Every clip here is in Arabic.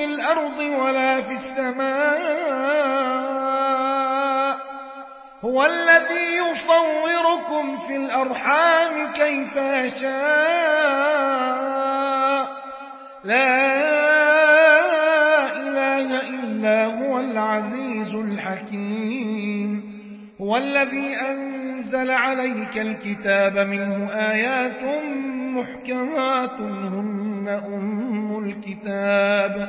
في الأرض ولا في السماء. هو الذي يصوركم في الأرحام كيف يشاء. لا إله إلا هو العزيز الحكيم. هو الذي أنزل عليك الكتاب منه آيات محكمات هن أم الكتاب.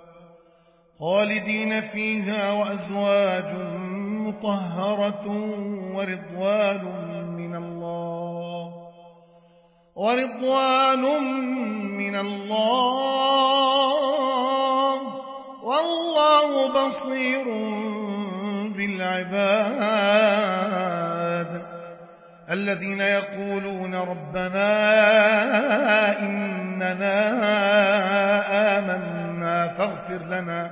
خالدين فيها وأزواج مطهرة ورضوان من ورضوان من الله بصير بالعباد الذين يقولون ربنا إننا آمنا فاغفر لنا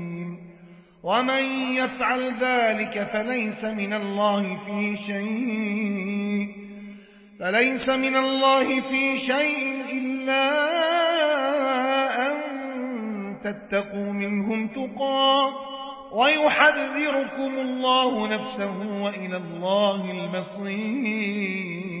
ومن يفعل ذلك فليس من الله في شيء فليس من الله في شيء إلا أن تتقوا منهم تقى ويحذركم الله نفسه وإلى الله المصير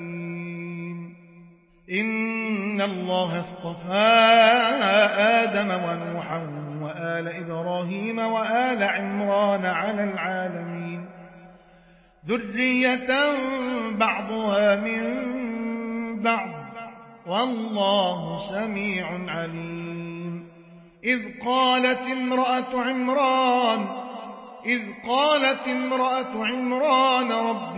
إن الله اصطفى آدم ونوحا وآل إبراهيم وآل عمران على العالمين. ذرية بعضها من بعض والله سميع عليم. إذ قالت امرأة عمران إذ قالت امرأة عمران رب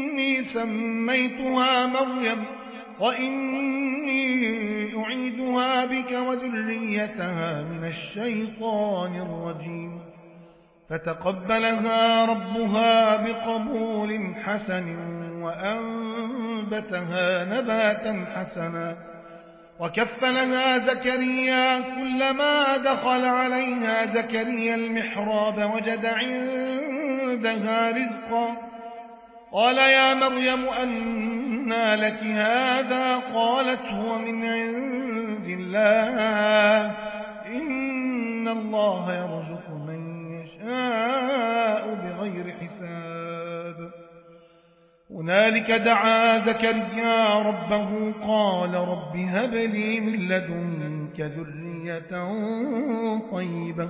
وإني سميتها مريم وإني أعيدها بك وذريتها من الشيطان الرجيم. فتقبلها ربها بقبول حسن وأنبتها نباتا حسنا. وكفلها زكريا كلما دخل عليها زكريا المحراب وجد عندها رزقا قال يا مريم أنى لك هذا؟ قالت هو من عند الله. إن الله يرزق من يشاء بغير حساب. هنالك دعا زكريا ربه قال رب هب لي من لدنك ذرية طيبة.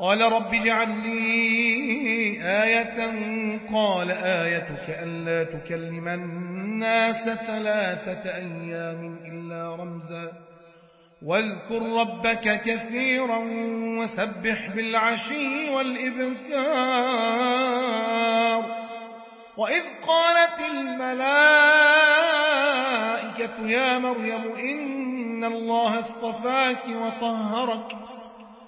قال رب اجعل لي آية قال آيتك ألا تكلم الناس ثلاثة أيام إلا رمزا واذكر ربك كثيرا وسبح بالعشي والإبكار وإذ قالت الملائكة يا مريم إن الله اصطفاك وطهرك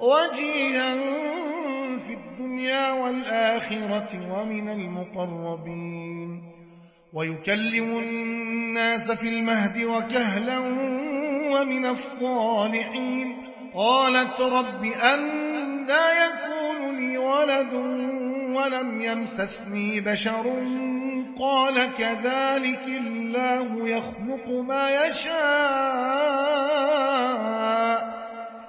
وجيها في الدنيا والآخرة ومن المقربين. ويكلم الناس في المهد وكهلا ومن الصالحين. قالت رب أن لا يكون لي ولد ولم يمسسني بشر. قال كذلك الله يخلق ما يشاء.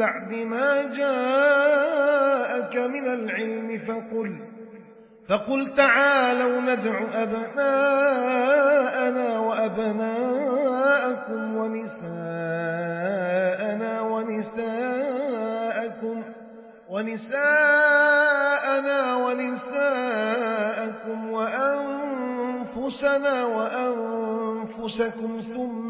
بعد ما جاءك من العلم فقل فقل تعالوا ندع أبناءنا وأبناءكم ونساءنا ونساءكم ونساءنا ونساءكم وأنفسنا وأنفسكم ثم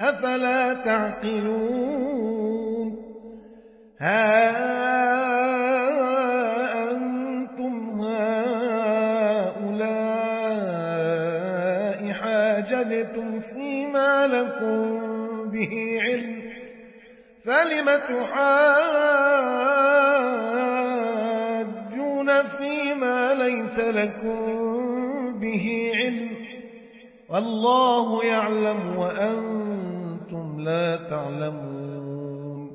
أفلا تعقلون؟ ها أنتم هؤلاء حاجدتم فيما لكم به علم فلم تحاجون فيما ليس لكم به علم؟ والله يعلم وأنتم لا تعلمون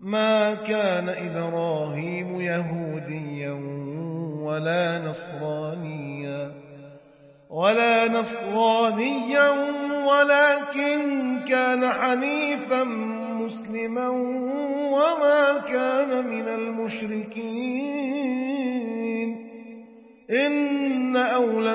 ما كان إبراهيم يهوديا ولا نصرانيا ولا نصرانيا ولكن كان حنيفا مسلما وما كان من المشركين. إن أولى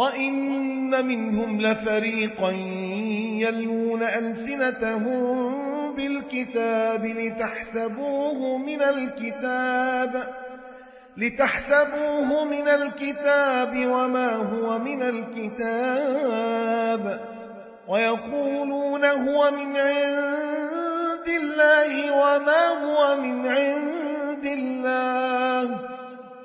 وإن منهم لفريقا يلون ألسنتهم بالكتاب لتحسبوه من الكتاب لتحسبوه من الكتاب وما هو من الكتاب ويقولون هو من عند الله وما هو من عند الله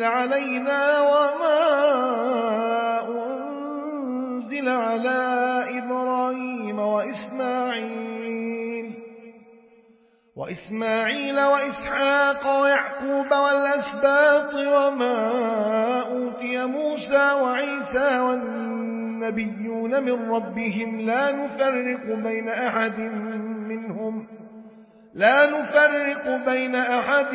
علينا وما أنزل على إبراهيم وإسماعيل. وإسماعيل وإسحاق ويعقوب والأسباط وما أوتي موسى وعيسى والنبيون من ربهم. لا نفرق بين أحد منهم. لا نفرق بين أحد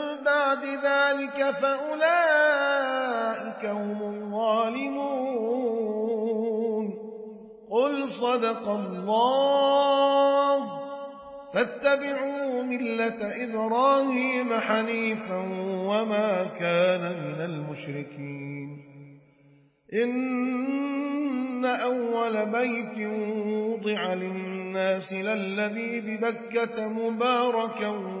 بعد ذلك فأولئك هم الظالمون. قل صدق الله. فاتبعوا ملة إبراهيم حنيفا وما كان من المشركين. إن أول بيت وضع للناس للذي ببكة مباركا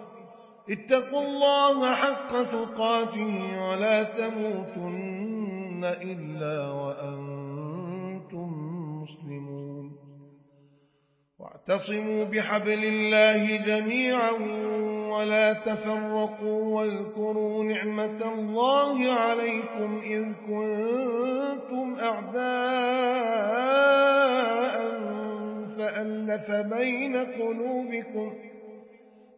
اتقوا الله حق تقاته ولا تموتن إلا وأنتم مسلمون. واعتصموا بحبل الله جميعا ولا تفرقوا واذكروا نعمة الله عليكم إذ كنتم أعداء فألف بين قلوبكم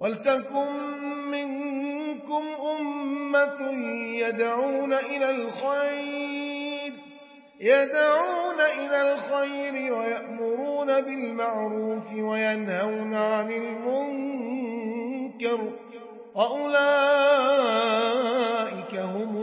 ولتكن منكم أمة يدعون إلى الخير يدعون إلى الخير ويأمرون بالمعروف وينهون عن المنكر وأولئك هم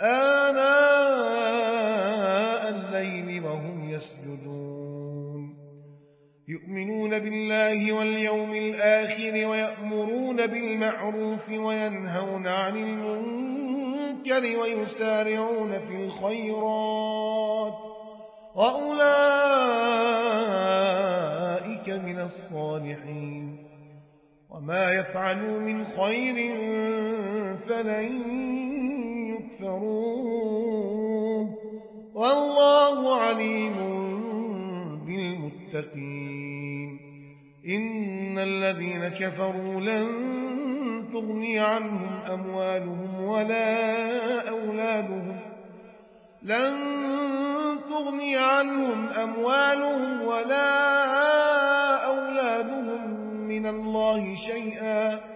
آناء الليل وهم يسجدون. يؤمنون بالله واليوم الآخر ويأمرون بالمعروف وينهون عن المنكر ويسارعون في الخيرات. وأولئك من الصالحين. وما يفعلوا من خير فلن يكفروه والله عليم بالمتقين. إن الذين كفروا لن تغني عنهم أموالهم ولا أولادهم. لن تغني عنهم أموالهم ولا أولادهم من الله شيئا.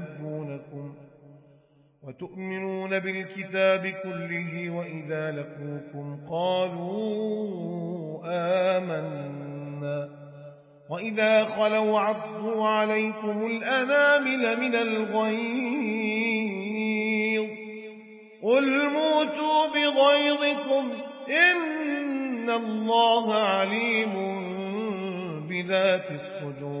وتؤمنون بالكتاب كله وإذا لقوكم قالوا آمنا وإذا خلوا عضوا عليكم الأنامل من الغيظ قل موتوا بغيظكم إن الله عليم بذات الصدور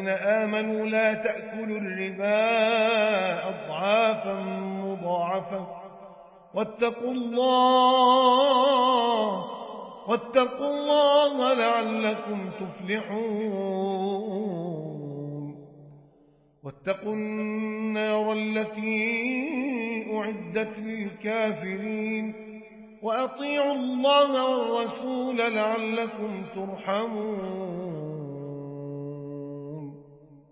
الذين آمنوا لا تأكلوا الربا أضعافا مضاعفة. واتقوا الله واتقوا الله لعلكم تفلحون. واتقوا النار التي أعدت للكافرين. وأطيعوا الله والرسول لعلكم ترحمون.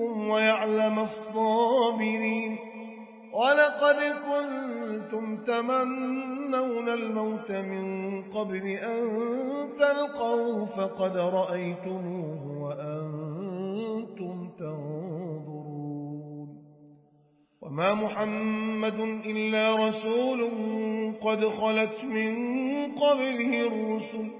ويعلم الصابرين. ولقد كنتم تمنون الموت من قبل أن تلقوا فقد رأيتموه وأنتم تنظرون. وما محمد إلا رسول قد خلت من قبله الرسل.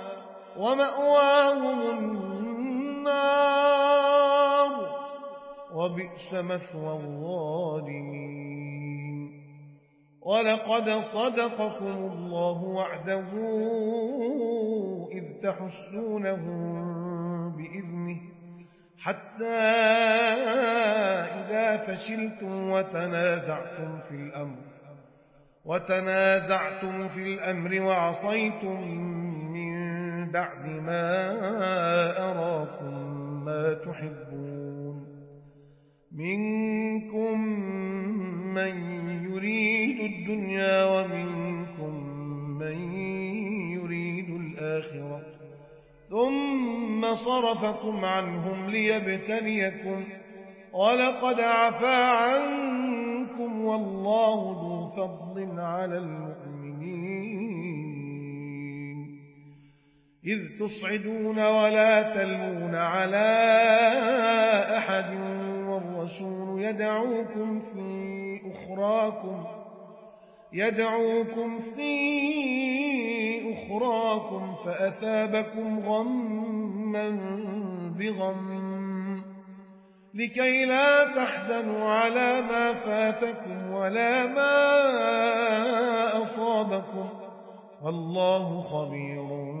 ومأواهم النار وبئس مثوى الظالمين. ولقد صدقكم الله وعده إذ تحسونهم بإذنه حتى إذا فشلتم وتنازعتم في الأمر وتنازعتم في الأمر وعصيتم بعد ما أراكم ما تحبون. منكم من يريد الدنيا ومنكم من يريد الآخرة. ثم صرفكم عنهم ليبتليكم. ولقد عفا عنكم والله ذو فضل على المؤمنين إذ تصعدون ولا تلون على أحد والرسول يدعوكم في أخراكم يدعوكم في أخراكم فأثابكم غما بغم لكي لا تحزنوا على ما فاتكم ولا ما أصابكم. والله خبير.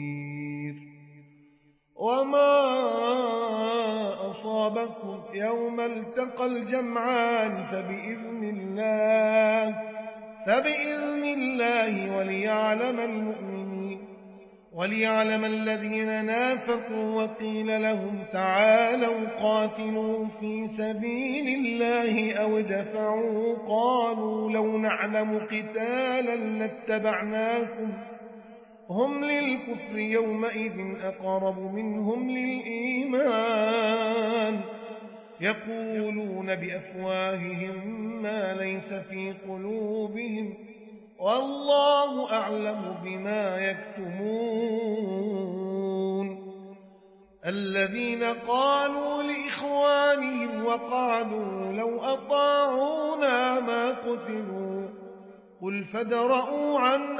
وما أصابكم يوم التقى الجمعان فبإذن الله فبإذن الله وليعلم المؤمنين وليعلم الذين نافقوا وقيل لهم تعالوا قاتلوا في سبيل الله أو دفعوا قالوا لو نعلم قتالا لاتبعناكم هم للكفر يومئذ أقرب منهم للإيمان. يقولون بأفواههم ما ليس في قلوبهم. والله أعلم بما يكتمون. الذين قالوا لإخوانهم وقعدوا لو أطاعونا ما قتلوا. قل فدرؤوا عن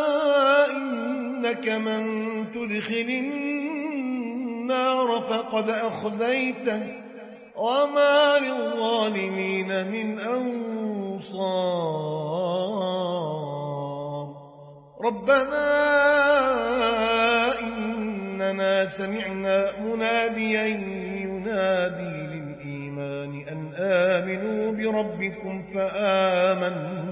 إنك من تدخل النار فقد أخذيته وما للظالمين من أنصار. ربنا إننا سمعنا مناديا ينادي للإيمان أن آمنوا بربكم فآمنا.